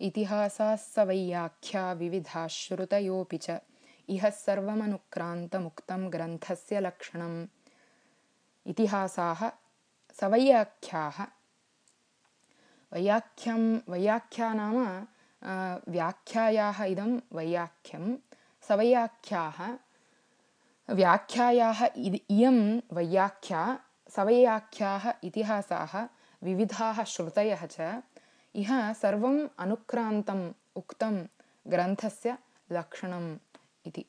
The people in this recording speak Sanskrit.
इतिहासाः सवैयाख्या विविधाः श्रुतयोऽपि च। इह सर्वमनुक्रान्तमुक्तं ग्रन्थस्य लक्षणम्। इतिहासाः सवैयाख्याः। वैयाख्यं वैयाख्या नाम व्याख्यायाः इदं वैयाख्यं। सवैयाख्याः व्याख्यायाः इयं वैयाख्या सवैयाख्याः इतिहासाः विविधाः श्रुतयः च इह सर्वम् अनुक्रान्तम् उक्तं ग्रन्थस्य लक्षणम् इति